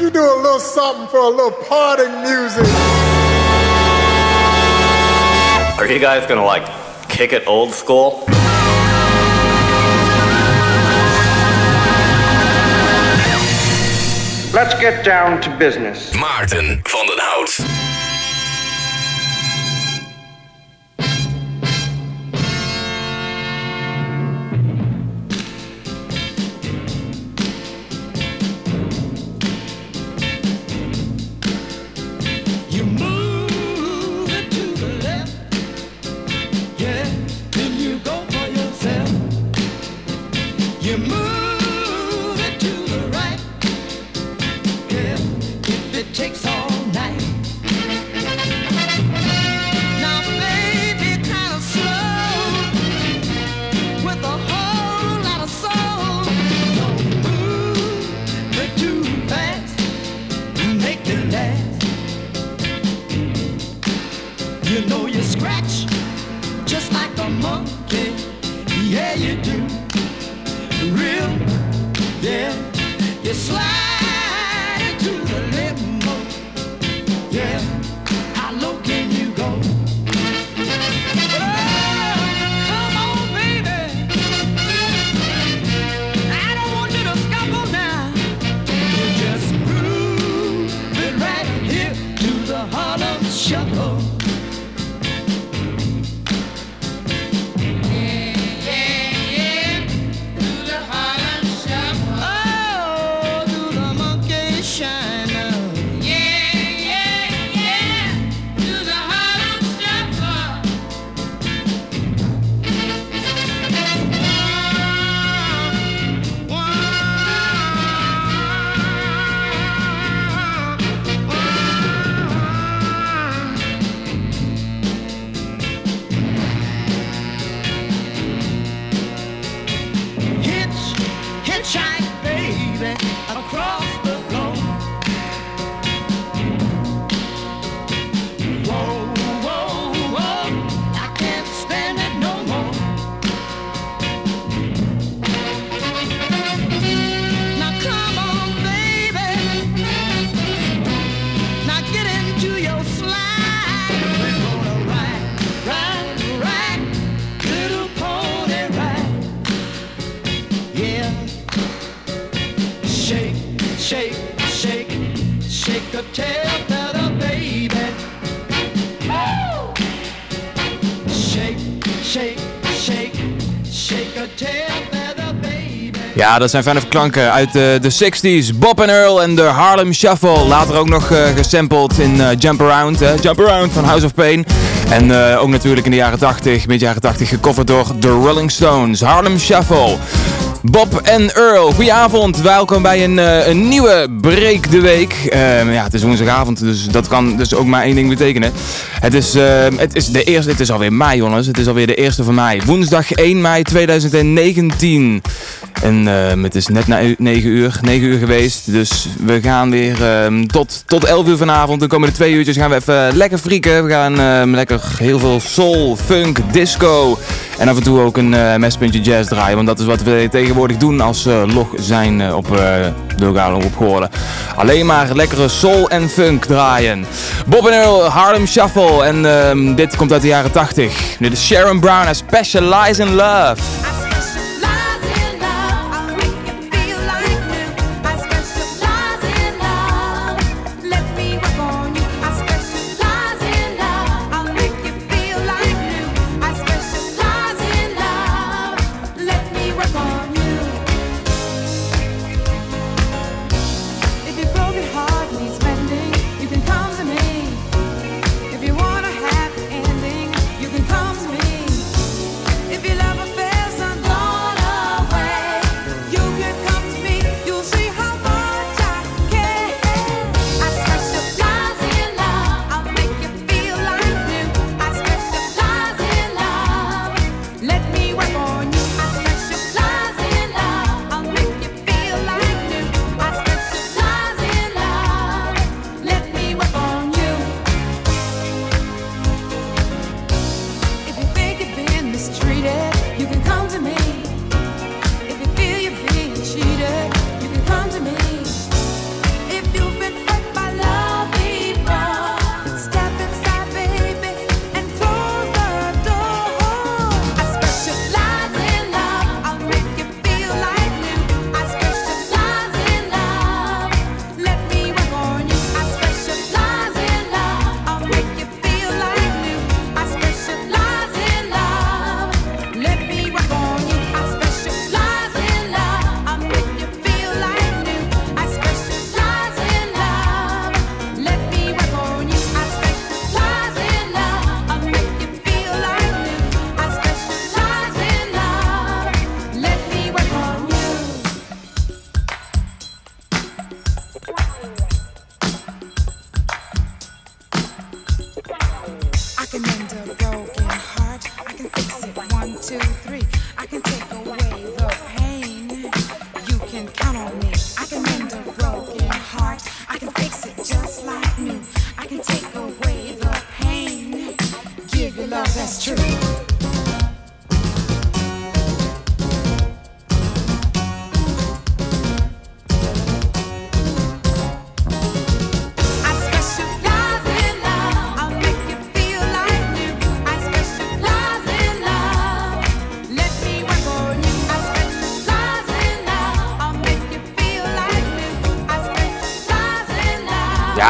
Would you do a little something for a little parting music? Are you guys gonna like kick it old school? Let's get down to business. Maarten van den Hout. Ja, dat zijn fijne klanken uit de, de 60s. Bob en Earl en de Harlem Shuffle. Later ook nog eh, gesampled in eh, Jump Around. Jump Around van House of Pain. En eh, ook natuurlijk in de jaren 80, mid jaren 80 gecoverd door The Rolling Stones. Harlem Shuffle. Bob en Earl, goedenavond. Welkom bij een, eh, een nieuwe Break de Week. Ehm, ja, het is woensdagavond, dus dat kan dus ook maar één ding betekenen. Het is, ehm, het is, de eerste, het is alweer mei, jongens. Het is alweer de eerste van mei. Woensdag 1 mei 2019. En ehm, het is net na 9 uur, 9 uur geweest. Dus we gaan weer ehm, tot, tot 11 uur vanavond. De komende twee uurtjes gaan we even lekker frieken. We gaan ehm, lekker heel veel soul, funk, disco. En af en toe ook een eh mespuntje jazz draaien. Want dat is wat we tegenwoordig doen als eh, log zijn eh, op de lokale Goorlen. Alleen maar lekkere soul en funk draaien. Bob en Earl, Harlem Shuffle. En dit komt uit de jaren 80. Dit is Sharon Brown, I Specialize in Love.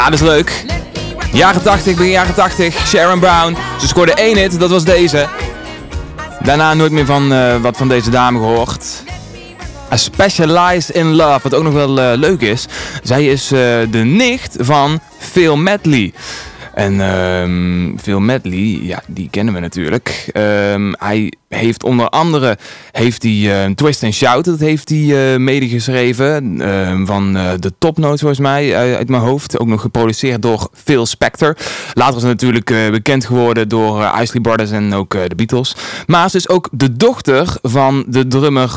Ja, dat is leuk. Jaren 80, begin jaren 80. Sharon Brown. Ze scoorde één hit, dat was deze. Daarna nooit meer van eh, wat van deze dame gehoord. A Specialized in Love, wat ook nog wel eh, leuk is. Zij is eh, de nicht van Phil Medley. En ehm, Phil Medley, ja, die kennen we natuurlijk. Ehm, hij heeft onder andere heeft hij, eh, Twist and Shout, dat heeft hij eh medegeschreven. ehm, van eh, de Top Notes volgens mij, uit mijn hoofd. Ook nog geproduceerd door Phil Spector. Later is natuurlijk bekend geworden door Isley Brothers en ook de Beatles. Maar ze is ook de dochter van de drummer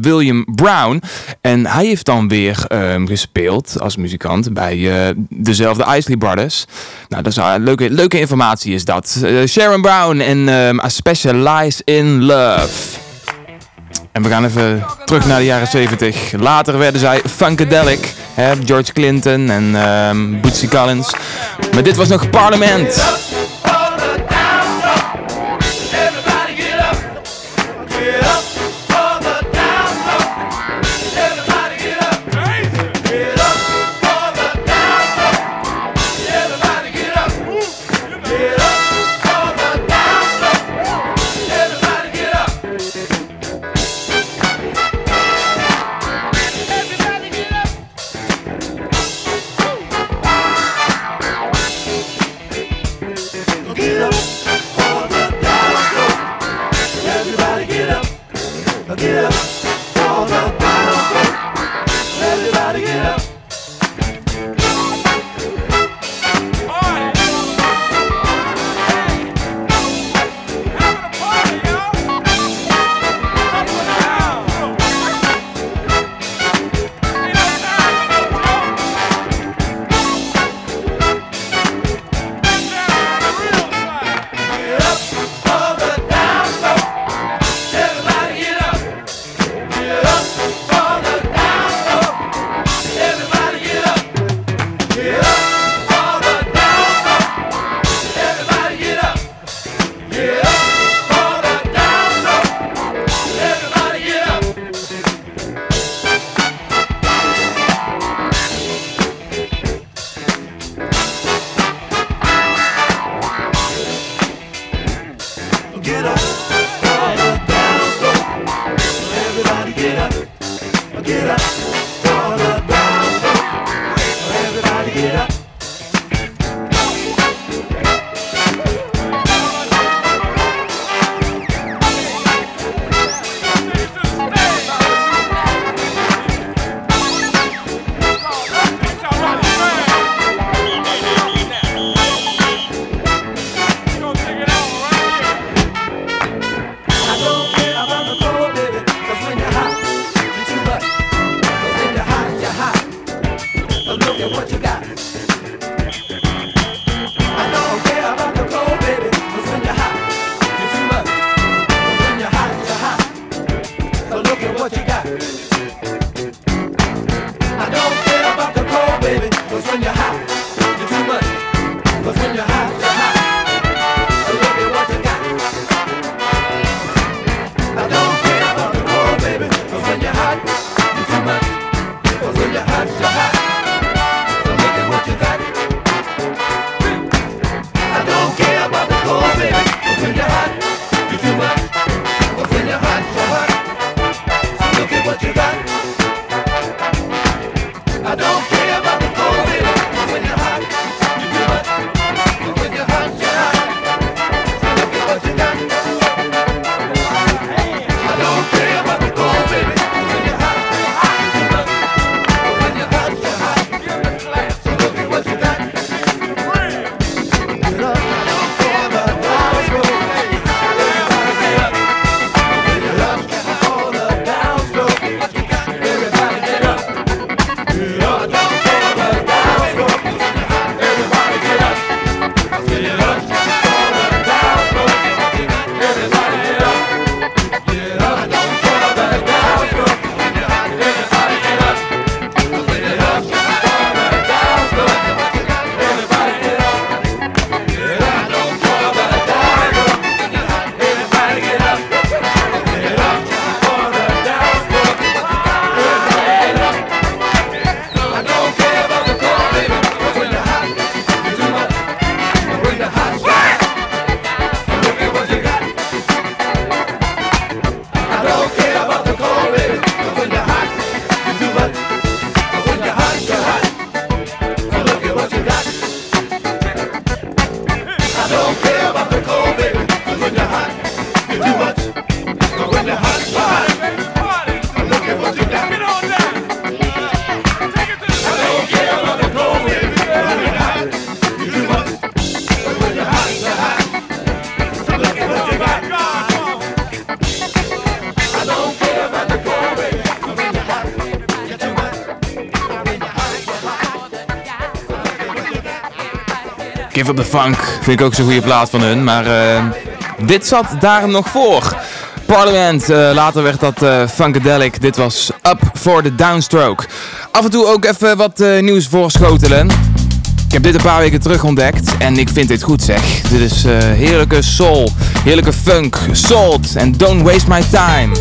William Brown. En hij heeft dan weer ehm, gespeeld als muzikant bij dezelfde Isley Brothers. Nou, dat is leuke, leuke informatie is dat. Sharon Brown en ehm I Specialize in Love. En we gaan even terug naar de jaren 70. Later werden zij Funkadelic. Hè, George Clinton en ehm Bootsy Collins. Maar dit was nog Parlement. Funk vind ik ook zo'n goede plaat van hun. Maar eh, dit zat daar nog voor. Parliament, eh, later werd dat eh, Funkadelic. Dit was Up for the Downstroke. Af en toe ook even wat eh, nieuws voorschotelen. Ik heb dit een paar weken terug ontdekt en ik vind dit goed zeg. Dit is heerlijke soul, heerlijke funk, salt en don't waste my time.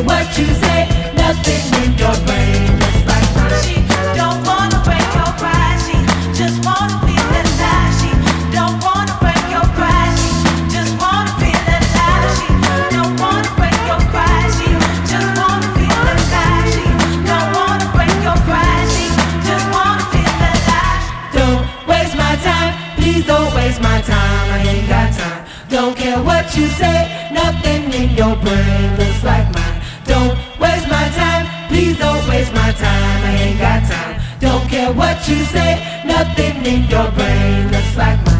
What you say, nothing in your brain time. I ain't got time. Don't care what you say, nothing in your brain looks like mine. Don't waste my time, please don't waste my time. I ain't got time. Don't care what you say, nothing in your brain looks like mine.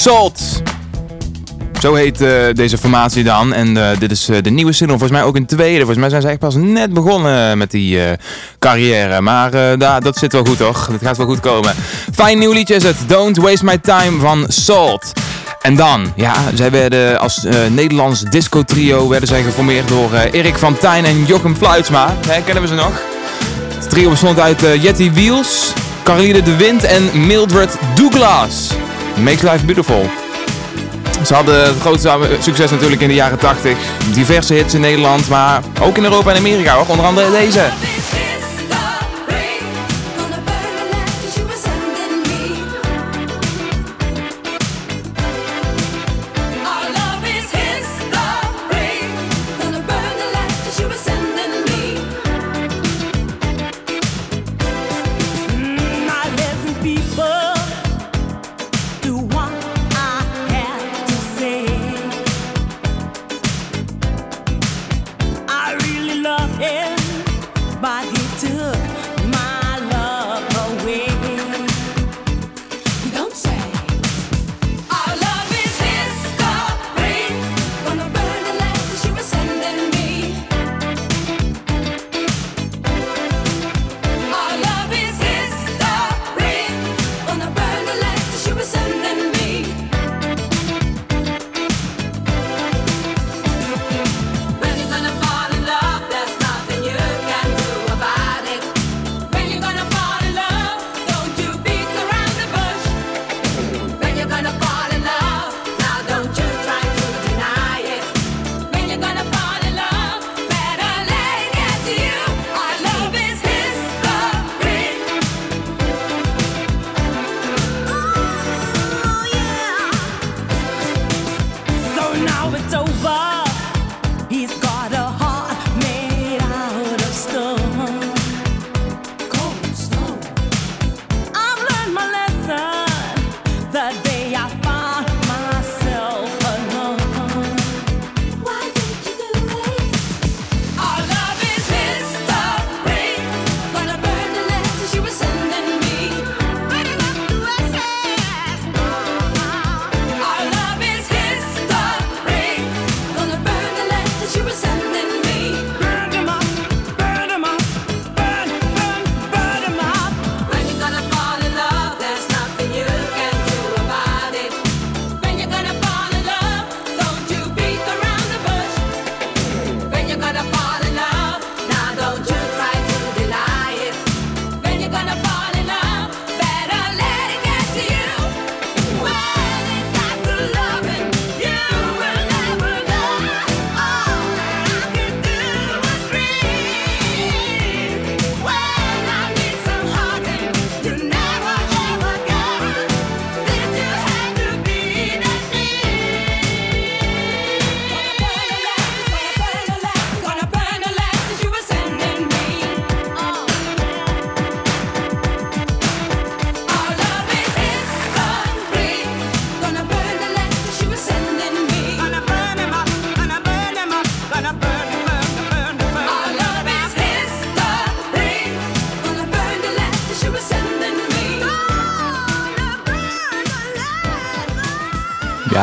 Salt. Zo heet eh, deze formatie dan. En eh, dit is eh, de nieuwe single. Volgens mij ook een tweede. Volgens mij zijn ze echt pas net begonnen met die carrière. Maar dat zit wel goed hoor. Dat gaat wel goed komen. Fijn nieuw liedje is het. Don't Waste My Time van Salt. En dan, ja, zij werden als Nederlands disco trio werden zij geformeerd door Erik van Tijn en Jochem Fluitsma. Hè, kennen we ze nog? Het trio bestond uit Jetty Wiels, Caroline de Wind en Mildred Douglas. Makes Life Beautiful. Ze hadden het grootste succes natuurlijk in de jaren 80. Diverse hits in Nederland, maar ook in Europa en Amerika. Onder andere deze.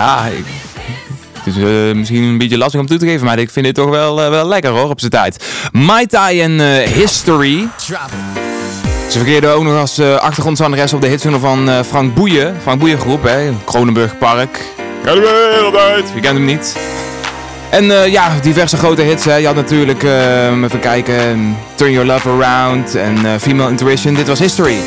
Ja, ik, het is eh, misschien een beetje lastig om toe te geven, maar ik vind dit toch wel, eh, wel lekker hoor, op zijn tijd. Mai Tai en eh, History. Ze verkeerden ook nog als achtergrondzangeres op de hitsingle van Frank Boeien. Frank Boeien groep, hè, Kronenburg Park. Ga de wereld uit. Wie kent hem niet? En ja, diverse grote hits. Hè. Je had natuurlijk, even kijken, Turn Your Love Around en Female Intuition. Dit was History.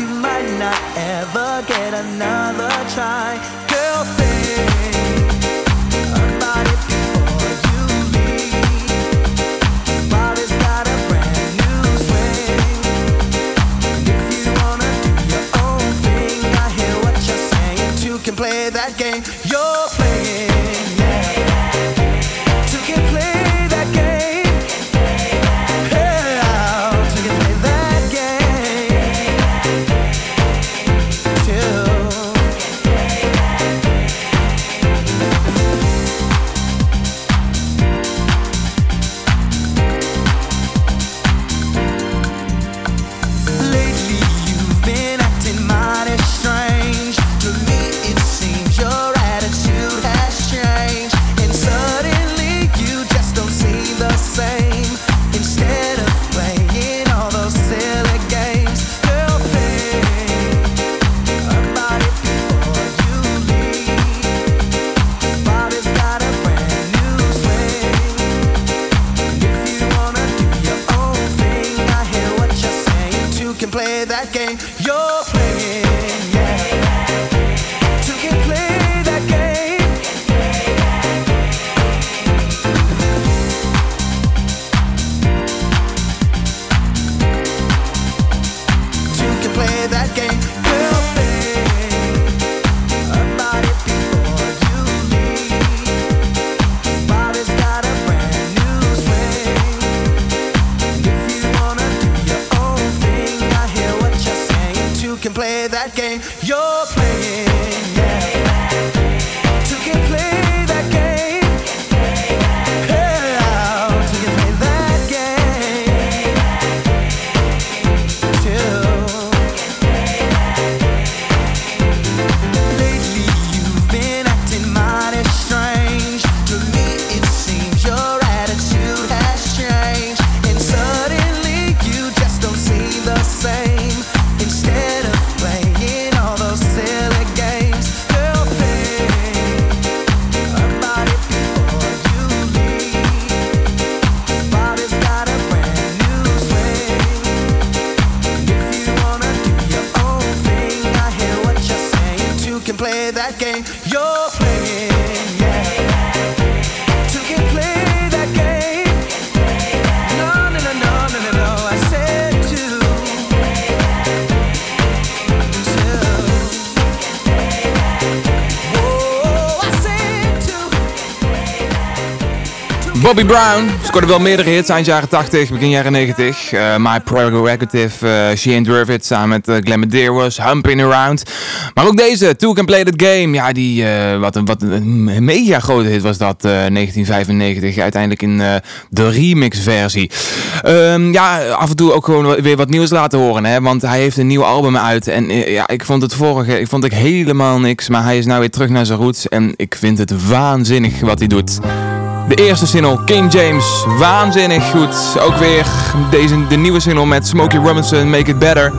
You might not ever get another try. Girl, think Bobby Brown scoorde wel meerdere hits eind jaren 80, begin jaren 90. Eh, My Prerogative, uh, She Ain't Worth It, samen met uh, Glenn Medeiros, Humping Around. Maar ook deze, Two Can Play That Game. Ja, die, wat, een, wat een mega grote hit was dat, eh, 1995. Uiteindelijk in de remix versie. Ehm, ja, af en toe ook gewoon weer wat nieuws laten horen, hè. Want hij heeft een nieuw album uit. En ja, ik vond het vorige, ik vond ik helemaal niks. Maar hij is nou weer terug naar zijn roots. En ik vind het waanzinnig wat hij doet. De eerste single, King James, waanzinnig goed. Ook weer deze, de nieuwe single met Smokey Robinson, Make It Better.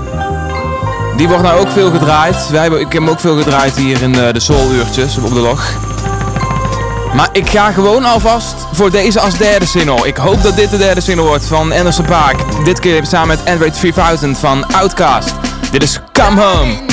Die wordt nou ook veel gedraaid. Wij hebben, ik heb hem ook veel gedraaid hier in de, de soul-uurtjes op de log. Maar ik ga gewoon alvast voor deze als derde single. Ik hoop dat dit de derde single wordt van Anderson Paak. Dit keer samen met Android 3000 van Outkast. Dit is Come Home.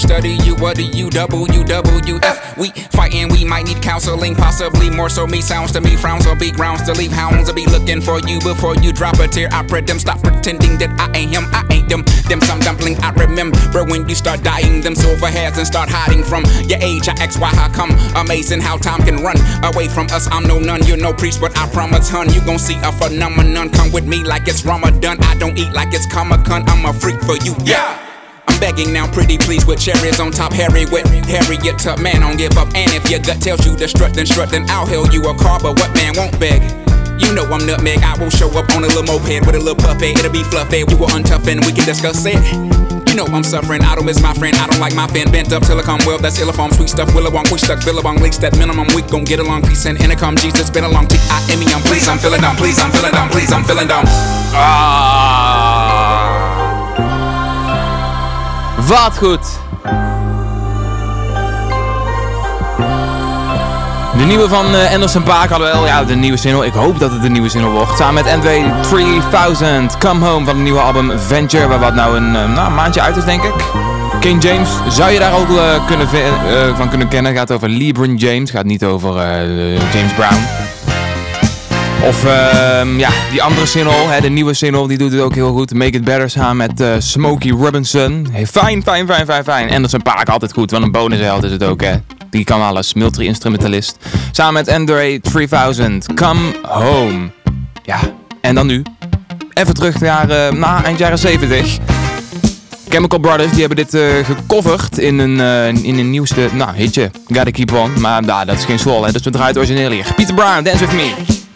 Study you. What do you double? You WF. We fighting, we might need counseling, possibly more so. Me sounds to me, frowns on be grounds to leave hounds. I'll be looking for you before you drop a tear. I pray them stop pretending that I ain't him, I ain't them. Them some dumpling I remember when you start dying. Them silver hairs and start hiding from your age. I ask why, how come? Amazing how time can run away from us. I'm no nun, you're no priest, but I promise, hun, you gon' see a phenomenon. Come with me like it's Ramadan. I don't eat like it's Comic Con. I'm a freak for you, yeah. Begging now, pretty please, with cherries on top. Harry with Harriet Tub, man, don't give up. And if your gut tells you to strut, then strut, then I'll hail you a car. But what man won't beg? You know I'm nutmeg. I will show up on a little moped with a little puppet. It'll be fluffy. We will untough and we can discuss it. You know I'm suffering. I don't miss my friend. I don't like my fan bent up till I come well. That's illiform, sweet stuff. Willowong, we stuck. Billabong, leaks that minimum. We gon' get along. Peace and intercom. Jesus, been a long T. I M E. I'm please. I'm feeling down. Please, I'm feeling down. Please, I'm feeling down. Ah. Wat goed. De nieuwe van eh, Anderson Paak hadden we wel. Ja, de nieuwe single. Ik hoop dat het een nieuwe single wordt. Samen met NW 3000. Come Home van het nieuwe album Venture. Waar wat nou een, eh, nou, maandje uit is, denk ik. King James zou je daar ook eh, kunnen van kunnen kennen. Gaat over LeBron James. gaat niet over James Brown. Of ehm, ja, die andere single, hè, de nieuwe single, die doet het ook heel goed. Make It Better samen met eh, Smokey Robinson. Fijn, fijn, fijn, fijn, fijn. Anderson Paak altijd goed, want een bonusheld is het ook, hè. Die kan alles, multi-instrumentalist. Samen met Andre 3000, Come Home. Ja, en dan nu. Even terug naar eh, na eind jaren 70. Chemical Brothers, die hebben dit eh, gecoverd in een, in een nieuwste nou, hitje. Gotta Keep On. Maar nou, dat is geen swall, hè. Dus we draaien het origineel hier. Peter Brown, Dance With Me.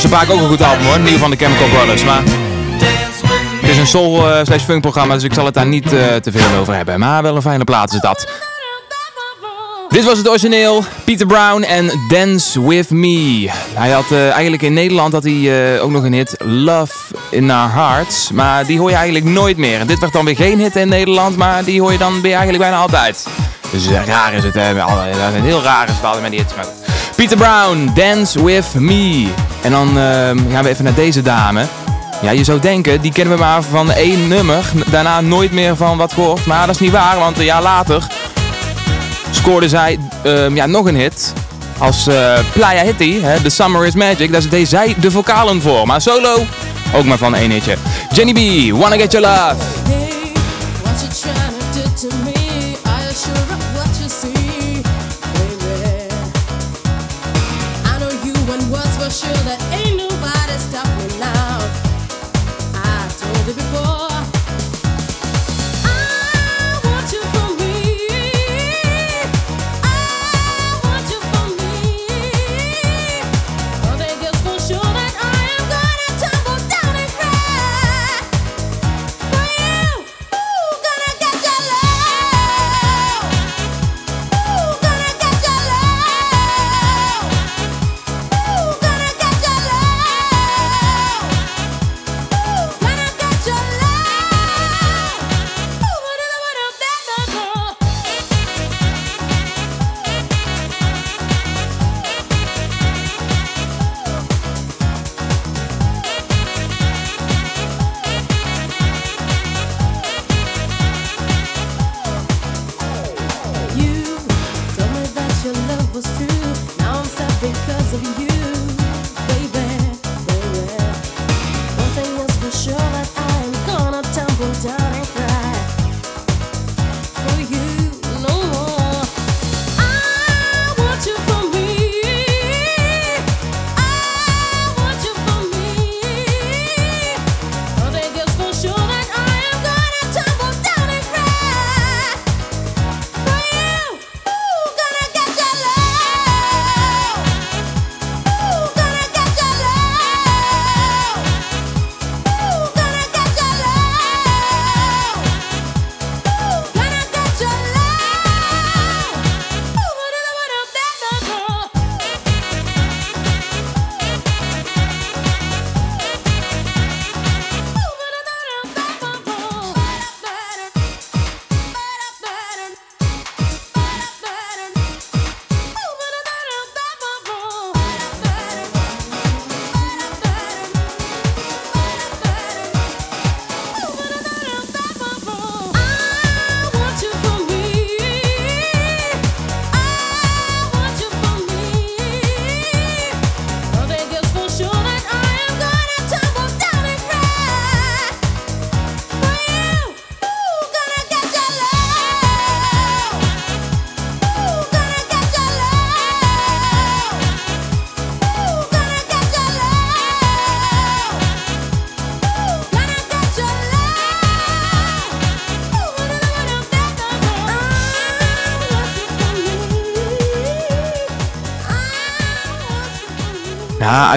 Zoals Emerson Paak ook een goed album hoor, nieuw van de Chemical Brothers. Maar het is een soul eh, slash funk programma, dus ik zal het daar niet eh, te veel over hebben. Maar wel een fijne plaat is dat. Dit was het origineel, Peter Brown en Dance With Me. Hij had eh, eigenlijk in Nederland had hij, ook nog een hit, Love In Our Hearts. Maar die hoor je eigenlijk nooit meer. Dit werd dan weer geen hit in Nederland, maar die hoor je dan weer eigenlijk bijna altijd. Dus raar is het, hè. Heel raar is het altijd met die hits. Peter Brown, Dance With Me. En dan ehm, gaan we even naar deze dame. Ja, je zou denken, die kennen we maar van één nummer. Daarna nooit meer van wat gehoord. Maar dat is niet waar, want een jaar later scoorde zij ehm, ja, nog een hit. Als eh, Playa Hitty, hè, The Summer is Magic. Daar deed zij de vocalen voor. Maar solo, ook maar van één hitje. Jenny B, Wanna Get Your Love.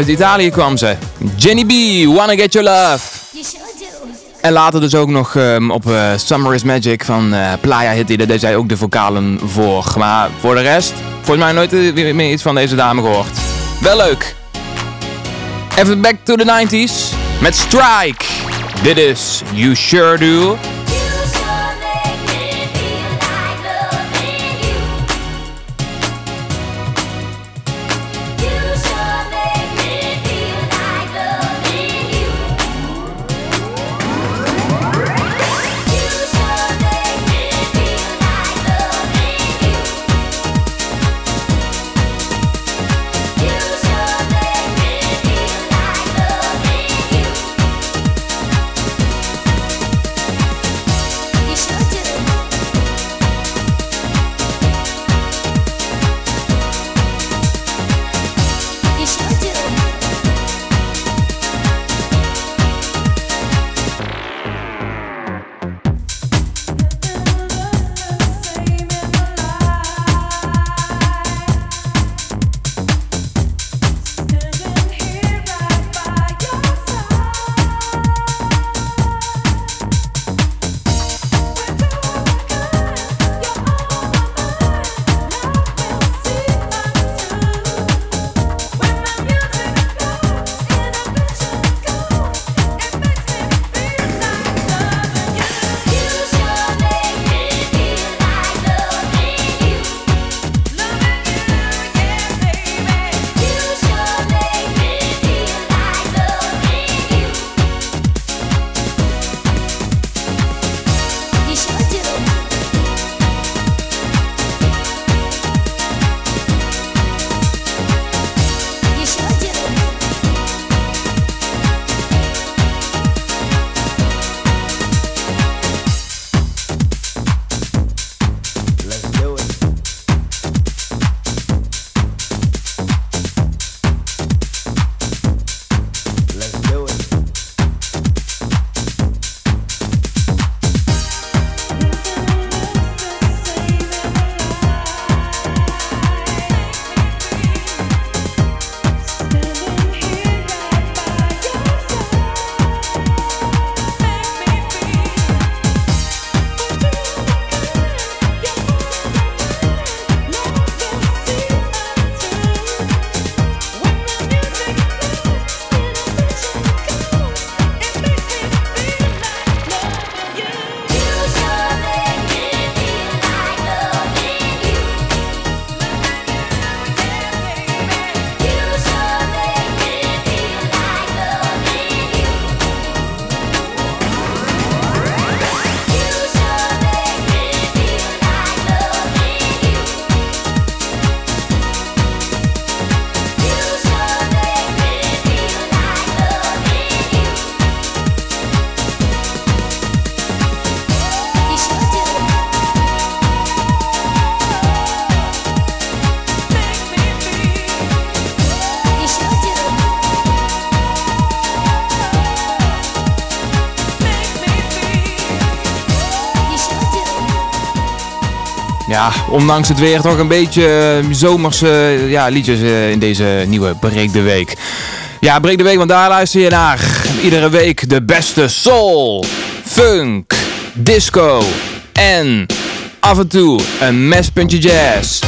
Uit Italië kwam ze. Jenny B, Wanna Get Your Love. You sure do. En later dus ook nog ehm, op eh, Summer is Magic van eh, Playa Hitty. Daar deed zij ook de vocalen voor. Maar voor de rest, volgens mij nooit eh, meer iets van deze dame gehoord. Wel leuk. Even back to the 90s met Strike. Dit is You Sure Do. Ondanks het weer toch een beetje eh, zomerse eh, ja, liedjes eh, in deze nieuwe Breek de Week. Ja, Breek de Week, want daar luister je naar. Iedere week de beste soul, funk, disco en af en toe een mespuntje jazz.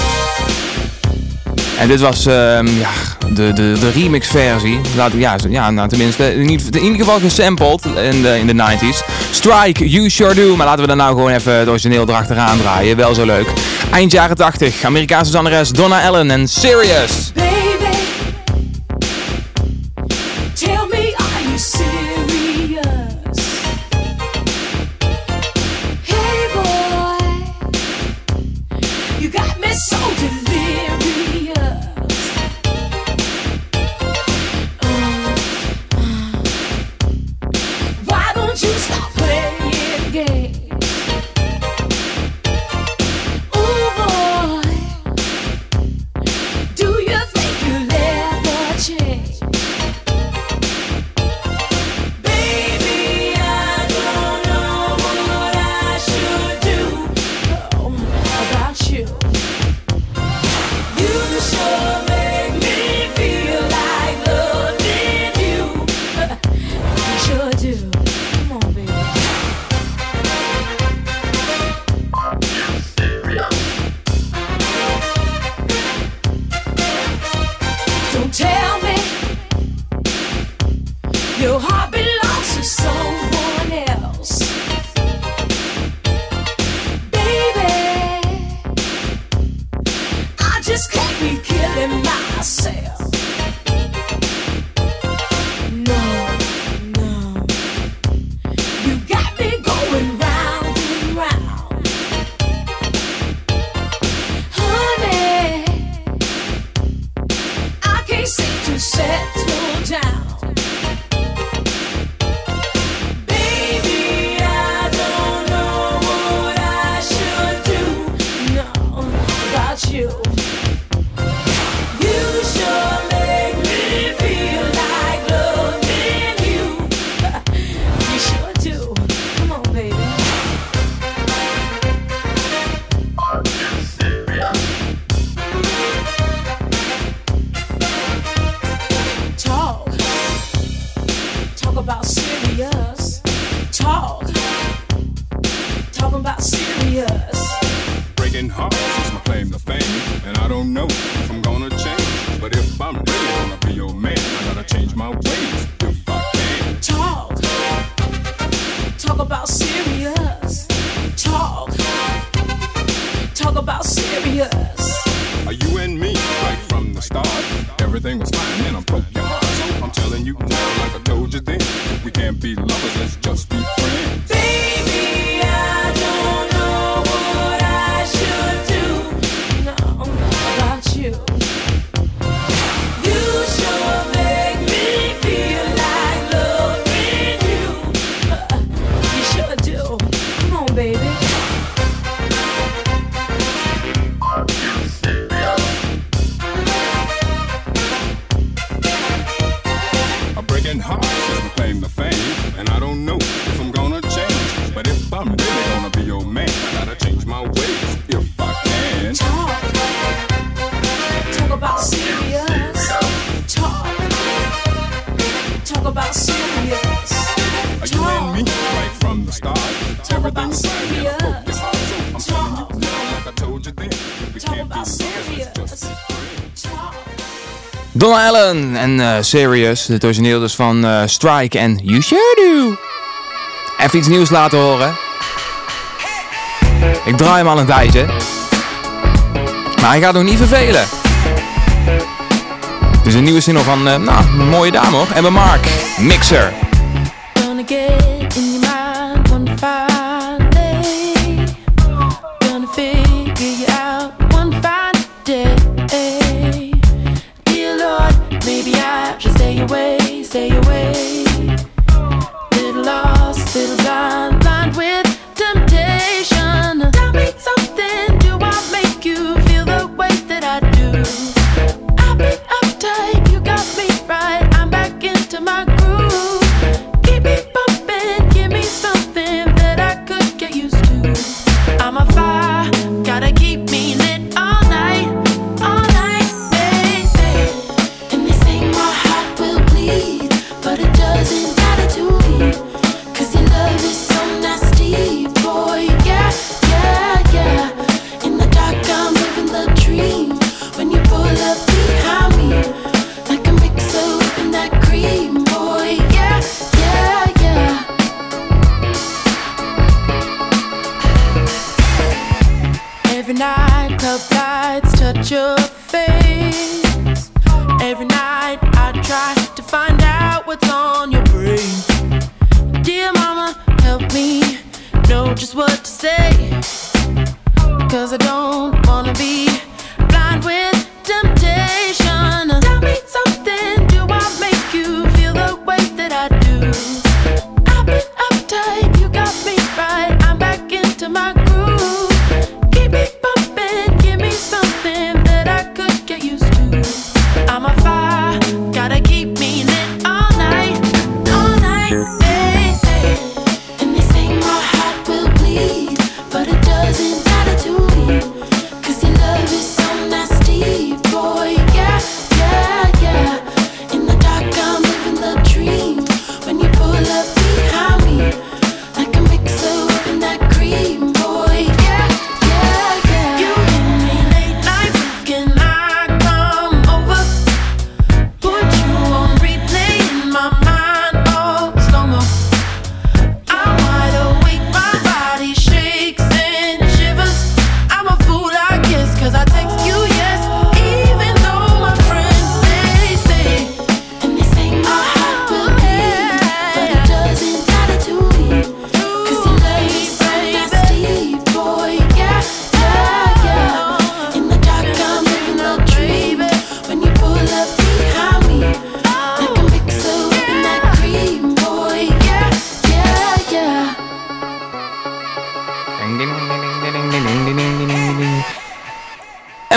En dit was ehm, ja, de, de, de remix versie. we ja, ja nou, tenminste, in ieder, in geval gesampled in de, in de 90s. Strike, You Sure Do. Maar laten we dan nou gewoon even het origineel erachteraan draaien. Wel zo leuk. Eind jaren 80. Amerikaanse zangeres Donna Ellen en Serious. set. about serious. Are you and me right from the start? Talk about serious. Talk. Like I told you then, we can't be serious. Don Allen en uh, Serious, het origineel dus van uh, Strike en You Sure Do. Even iets nieuws laten horen. Ik draai hem al een tijdje. Maar hij gaat nog niet vervelen. Dus een nieuwe single van, uh, nou, een mooie dame hoor. En we Mark. Mixer.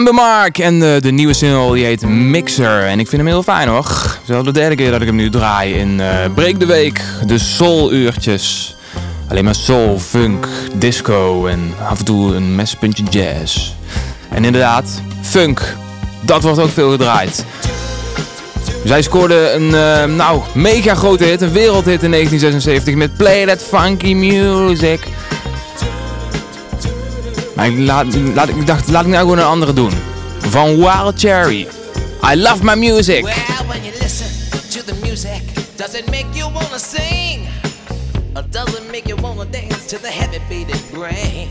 Amber Mark en de, de nieuwe single die heet Mixer. En ik vind hem heel fijn hoor. Al de derde keer dat ik hem nu draai in eh Break de Week. De soul uurtjes. Alleen maar soul, funk, disco en af en toe een mespuntje jazz. En inderdaad, funk. Dat wordt ook veel gedraaid. Zij scoorde een eh, nou, mega grote hit, een wereldhit in 1976 met Play That Funky Music. Maar ik, laat, laat, ik dacht, laat ik nou gewoon een andere doen. Van Wild Cherry. I love my music. Well, when you listen to the music, does it make you wanna sing? Or does it make you wanna dance to the heavy beating brain?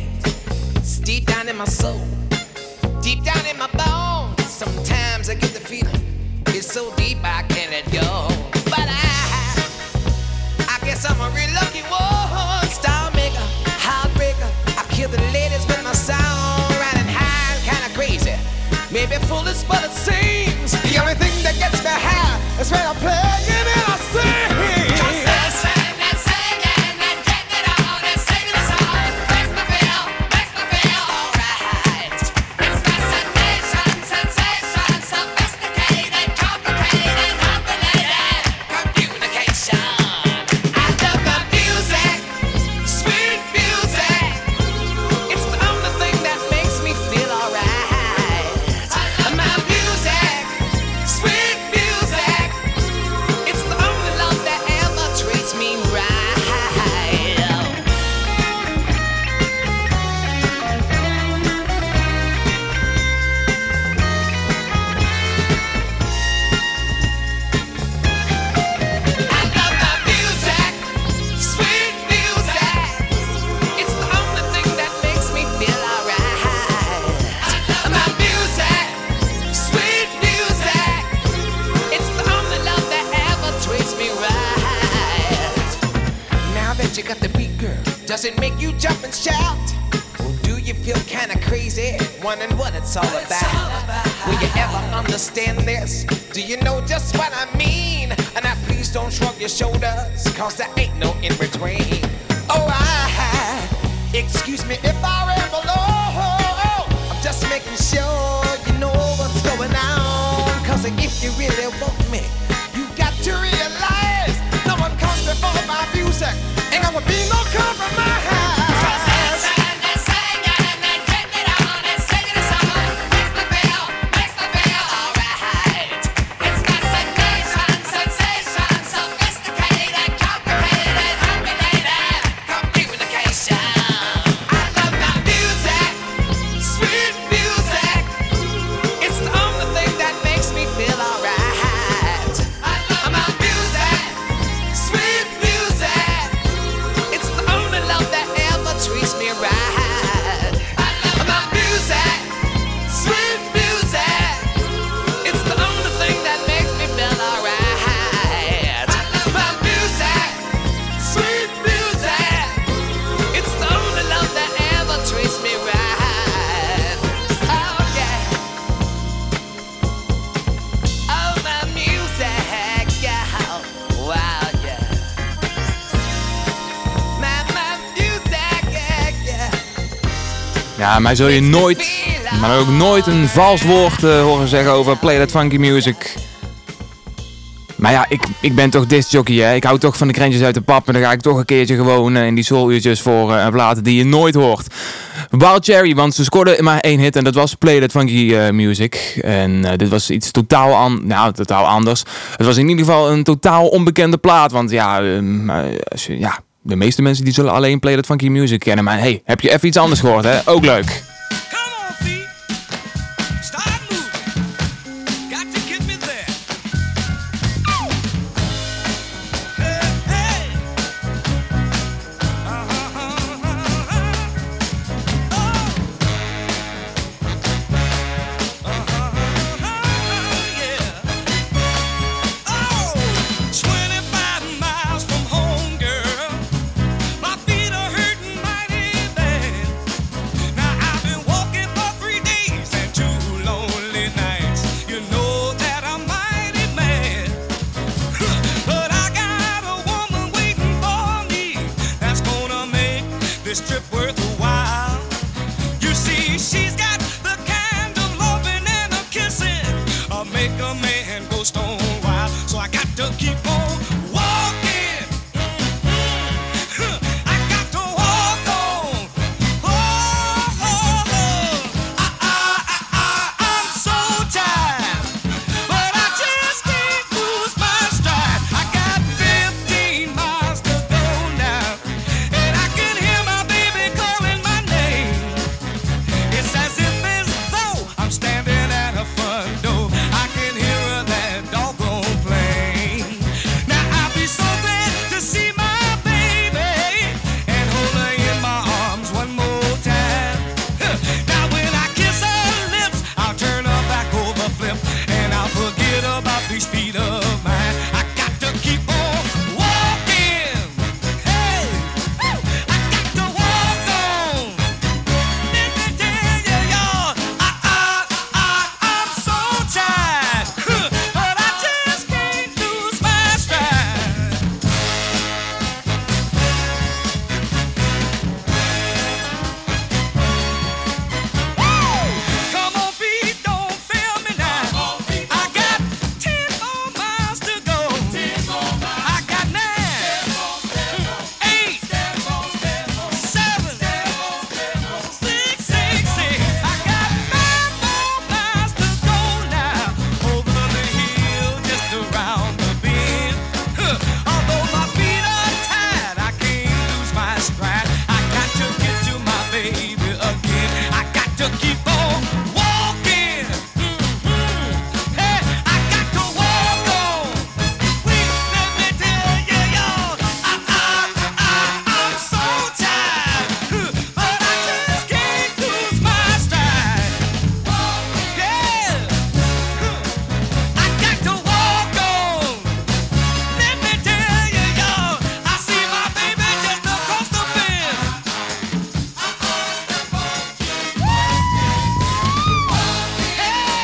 It's deep down in my soul, deep down in my bones. Sometimes I get the feeling it's so deep I can't let go. But I, I guess I'm a real fullest, but kinda crazy, wondering what it's all about? Will you ever understand this? Do you know just what I mean? And now please don't shrug your shoulders, cause there ain't no in between. Oh, I, excuse me if I ramble on. I'm just making sure you know what's going on. Cause if you really want me, you got to realize no one comes before my music. Ain't gonna be no compromise. Mij zul je nooit, maar ook nooit een vals woord eh, horen zeggen over Play That Funky Music. Maar ja, ik, ik ben toch discjockey, hè. Ik hou toch van de krentjes uit de pap. En dan ga ik toch een keertje gewoon eh, in die souluurtjes voor eh, een platen die je nooit hoort. Wild Cherry, want ze scoorden maar één hit en dat was Play That Funky eh, Music. En eh, dit was iets totaal, an nou, totaal anders. Het was in ieder geval een totaal onbekende plaat. Want ja, ehm, eh, ja, de meeste mensen die zullen alleen Play That Funky Music kennen. Maar hey, heb je even iets anders gehoord, hè? Ook leuk.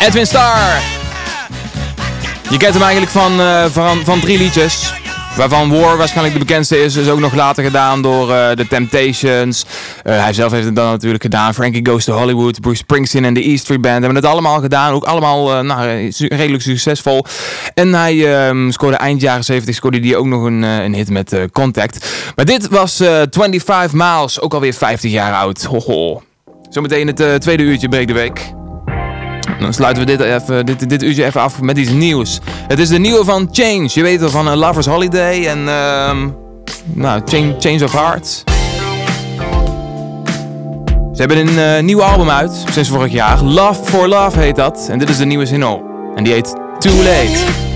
Edwin Starr. Je kent hem eigenlijk van, eh, van, van drie liedjes. Waarvan War waarschijnlijk de bekendste is. Is ook nog later gedaan door eh, The Temptations. Eh, hij zelf heeft het dan natuurlijk gedaan. Frankie Goes to Hollywood. Bruce Springsteen en de E Street Band hebben het allemaal gedaan. Ook allemaal nou, redelijk succesvol. En hij ehm, scoorde eind jaren 70 scoorde hij ook nog een, een hit met Contact. Maar dit was eh 25 Miles. Ook alweer 50 jaar oud. Hoho. Zometeen het tweede uurtje Breek de Week. Dan sluiten we dit, even, dit, dit uurtje even af met iets nieuws. Het is de nieuwe van Change. Je weet wel van een Lover's Holiday en ehm nou, Change, Change of Heart. Ze hebben een eh, nieuw album uit, sinds vorig jaar. Love for Love heet dat. En dit is de nieuwe single. En die heet Too Late.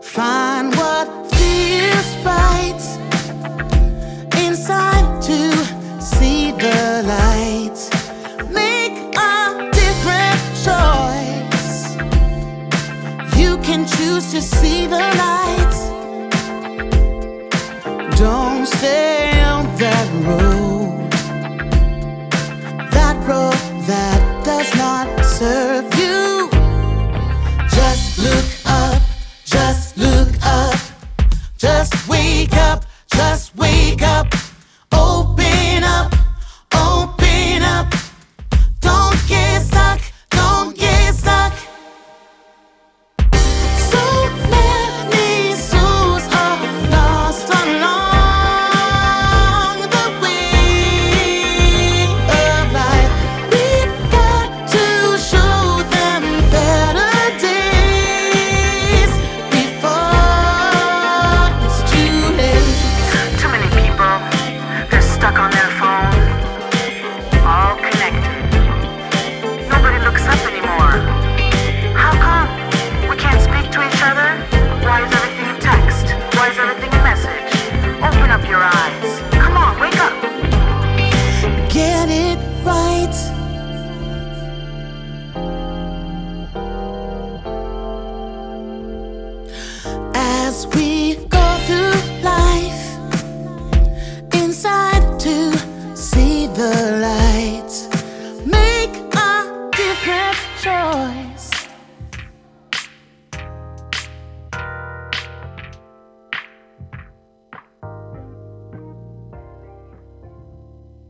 Find what feels right inside to see the light. Make a different choice. You can choose to see the light. Don't stay